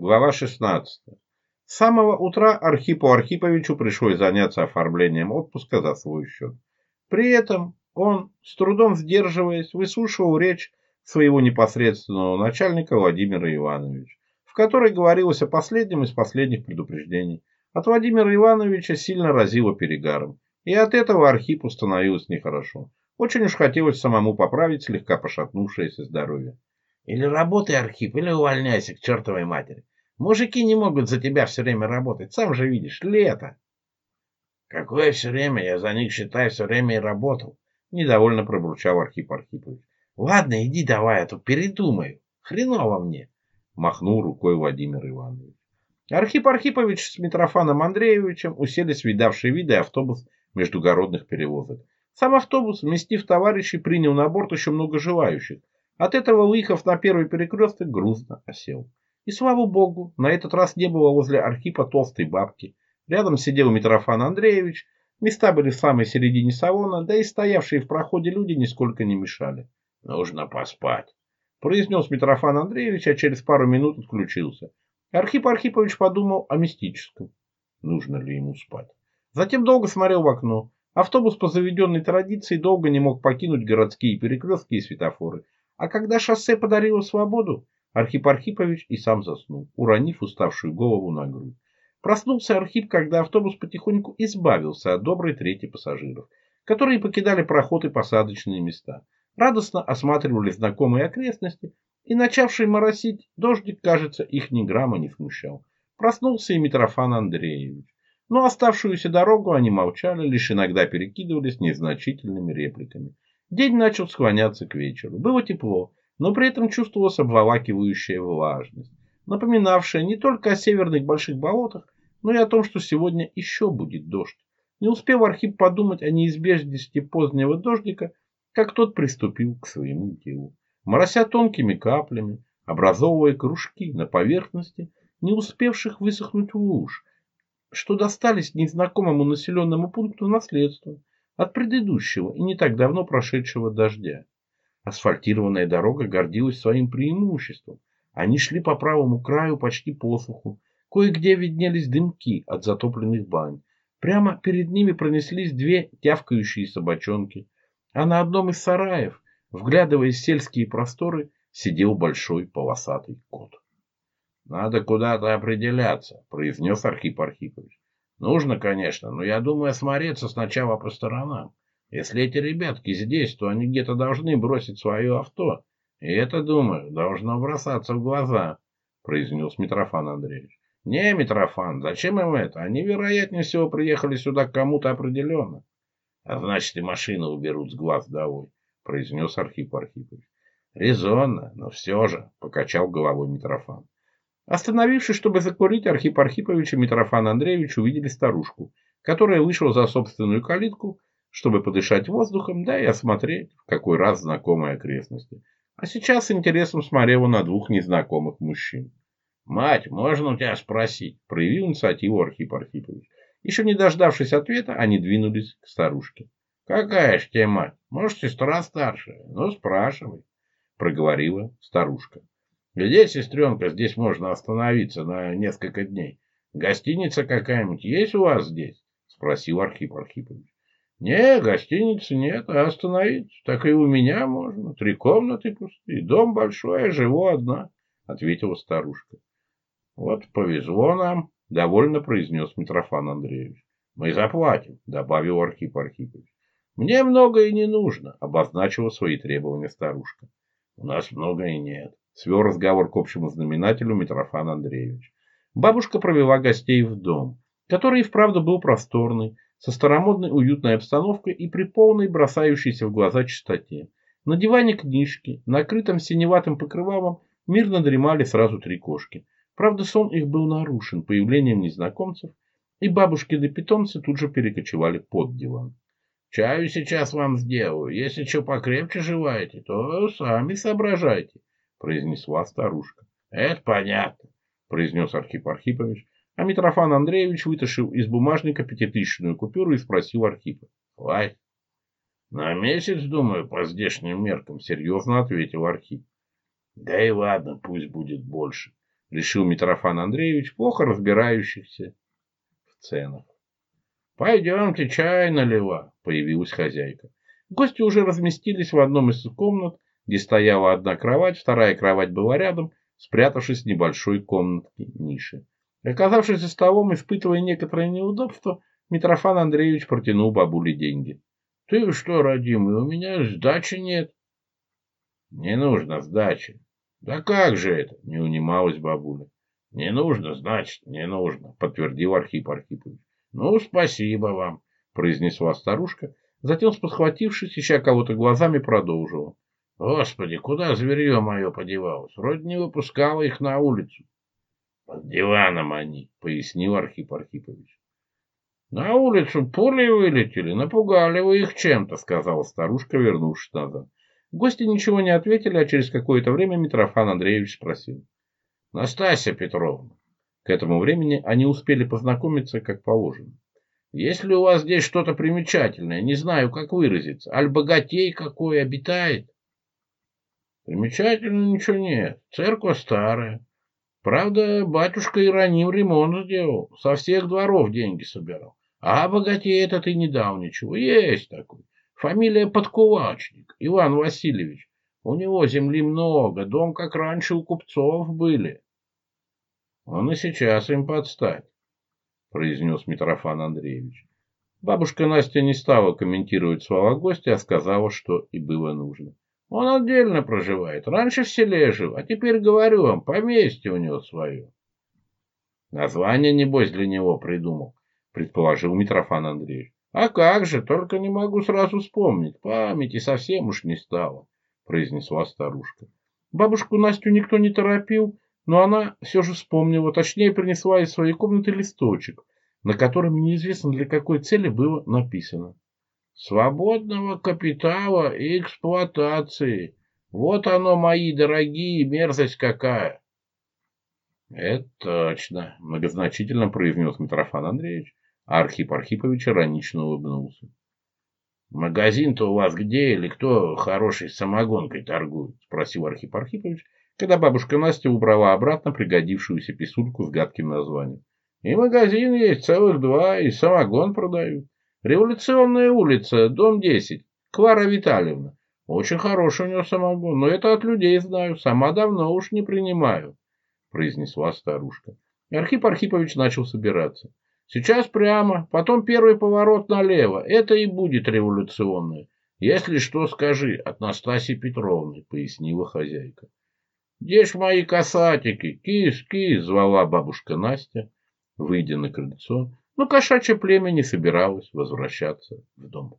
Глава 16. С самого утра Архипу Архиповичу пришлось заняться оформлением отпуска за свой счет. При этом он, с трудом сдерживаясь, выслушивал речь своего непосредственного начальника Владимира Ивановича, в которой говорилось о последнем из последних предупреждений. От Владимира Ивановича сильно разило перегаром, и от этого Архипу становилось нехорошо. Очень уж хотелось самому поправить слегка пошатнувшееся здоровье. «Или работай, Архип, или увольняйся к чертовой матери. Мужики не могут за тебя все время работать. Сам же видишь, лето. Какое все время? Я за них, считай, все время и работал. Недовольно пробурчал Архип Архипович. Ладно, иди давай, а то передумаю. Хреново мне. Махнул рукой Владимир Иванович. Архип Архипович с Митрофаном Андреевичем уселись видавшие виды автобус междугородных перевозок. Сам автобус, вместив товарищей, принял на борт еще много желающих. От этого, выехав на первый перекресток, грустно осел. И слава богу, на этот раз не было возле Архипа толстой бабки. Рядом сидел Митрофан Андреевич, места были в самой середине салона, да и стоявшие в проходе люди нисколько не мешали. «Нужно поспать», – произнес Митрофан Андреевич, а через пару минут отключился. Архип Архипович подумал о мистическом. Нужно ли ему спать? Затем долго смотрел в окно. Автобус по заведенной традиции долго не мог покинуть городские перекрестки и светофоры. А когда шоссе подарило свободу, Архип Архипович и сам заснул, уронив уставшую голову на грудь. Проснулся Архип, когда автобус потихоньку избавился от доброй трети пассажиров, которые покидали проход и посадочные места. Радостно осматривали знакомые окрестности, и начавший моросить дождик, кажется, их ни грамма не смущал. Проснулся и Митрофан Андреевич. Но оставшуюся дорогу они молчали, лишь иногда перекидывались незначительными репликами. День начал склоняться к вечеру. Было тепло, но при этом чувствовалась обволакивающая влажность, напоминавшая не только о северных больших болотах, но и о том, что сегодня еще будет дождь. Не успел Архип подумать о неизбежности позднего дождика, как тот приступил к своему делу. Морося тонкими каплями, образовывая кружки на поверхности, не успевших высохнуть луж, что достались незнакомому населенному пункту наследства от предыдущего и не так давно прошедшего дождя. Асфальтированная дорога гордилась своим преимуществом. Они шли по правому краю почти посуху. Кое-где виднелись дымки от затопленных бань. Прямо перед ними пронеслись две тявкающие собачонки. А на одном из сараев, вглядываясь в сельские просторы, сидел большой полосатый кот. «Надо куда-то определяться», — произнес Архип Архипович. «Нужно, конечно, но я думаю осмотреться сначала по сторонам. Если эти ребятки здесь, то они где-то должны бросить свое авто. И это, думаю, должно бросаться в глаза, произнес Митрофан Андреевич. Не, Митрофан, зачем им это? Они, вероятнее всего, приехали сюда к кому-то определенно. А значит, и машину уберут с глаз долой, произнес Архип Архипович. Резонно, но все же, покачал головой Митрофан. Остановившись, чтобы закурить, Архип Архипович и Митрофан Андреевич увидели старушку, которая вышла за собственную калитку чтобы подышать воздухом, да и осмотреть в какой раз знакомые окрестности. А сейчас с интересом смотрела на двух незнакомых мужчин. «Мать, можно у тебя спросить?» – проявил инициативу Архип Архипович. Еще не дождавшись ответа, они двинулись к старушке. «Какая ж тебе мать? Может, сестра старшая? Ну, спрашивай», — проговорила старушка. «Где, сестренка, здесь можно остановиться на несколько дней? Гостиница какая-нибудь есть у вас здесь?» — спросил Архип Архипович. Не, гостиницы нет, а остановиться. Так и у меня можно. Три комнаты пустые, дом большой, я живу одна, — ответила старушка. Вот повезло нам, — довольно произнес Митрофан Андреевич. Мы заплатим, — добавил Архип Архипович. Мне многое не нужно, — обозначила свои требования старушка. У нас многое нет, — свел разговор к общему знаменателю Митрофан Андреевич. Бабушка провела гостей в дом, который и вправду был просторный, со старомодной уютной обстановкой и при полной бросающейся в глаза чистоте. На диване книжки, накрытом синеватым покрывалом, мирно дремали сразу три кошки. Правда, сон их был нарушен появлением незнакомцев, и бабушкины питомцы тут же перекочевали под диван. «Чаю сейчас вам сделаю. Если что покрепче желаете, то сами соображайте», — произнесла старушка. «Это понятно», — произнес Архип Архипович, а Митрофан Андреевич вытащил из бумажника пятитысячную купюру и спросил Архипа. «Хватит?» «На месяц, думаю, по здешним меркам», — серьезно ответил Архип. «Да и ладно, пусть будет больше», — решил Митрофан Андреевич, плохо разбирающихся в ценах. «Пойдемте, чай налива», — появилась хозяйка. Гости уже разместились в одном из комнат, где стояла одна кровать, вторая кровать была рядом, спрятавшись в небольшой комнатке ниши. Оказавшись за столом, испытывая некоторое неудобство, Митрофан Андреевич протянул бабуле деньги. — Ты что, родимый, у меня сдачи нет. — Не нужно сдачи. — Да как же это? — не унималась бабуля. — Не нужно, значит, не нужно, — подтвердил Архип Архипович. — Ну, спасибо вам, — произнесла старушка, затем, спохватившись, ища кого-то глазами, продолжила. — Господи, куда зверье мое подевалось? Вроде не выпускала их на улицу. — под диваном они, пояснил Архип Архипович. На улицу пули вылетели, напугали вы их чем-то, сказала старушка, вернувшись назад. Гости ничего не ответили, а через какое-то время Митрофан Андреевич спросил. Настасья Петровна, к этому времени они успели познакомиться как положено. Есть ли у вас здесь что-то примечательное, не знаю, как выразиться, аль богатей какой обитает? Примечательного ничего нет, церковь старая, Правда, батюшка и Ироним ремонт сделал, со всех дворов деньги собирал. А богатей этот и не дал ничего. Есть такой. Фамилия Подкувачник, Иван Васильевич. У него земли много, дом как раньше у купцов были. Он и сейчас им подстать, произнес Митрофан Андреевич. Бабушка Настя не стала комментировать слова гостя, а сказала, что и было нужно. Он отдельно проживает. Раньше в селе жил, а теперь, говорю вам, поместье у него свое. Название, небось, для него придумал, предположил Митрофан Андреевич. А как же, только не могу сразу вспомнить. Памяти совсем уж не стало, произнесла старушка. Бабушку Настю никто не торопил, но она все же вспомнила, точнее принесла из своей комнаты листочек, на котором неизвестно для какой цели было написано свободного капитала и эксплуатации. Вот оно, мои дорогие, мерзость какая!» «Это точно», — многозначительно произнес Митрофан Андреевич, а Архип Архипович иронично улыбнулся. «Магазин-то у вас где или кто хорошей самогонкой торгует?» — спросил Архип Архипович, когда бабушка Настя убрала обратно пригодившуюся писульку с гадким названием. «И магазин есть целых два, и самогон продают. Революционная улица, дом 10. квара Витальевна. Очень хороший у нее самогон, но это от людей знаю, сама давно уж не принимаю, произнесла старушка. Архип Архипович начал собираться. Сейчас прямо, потом первый поворот налево. Это и будет революционная. Если что, скажи от Настасьи Петровны, пояснила хозяйка. Где ж мои касатики? Кис, кис, звала бабушка Настя, выйдя на крыльцо но кошачье племя не собиралось возвращаться в дом.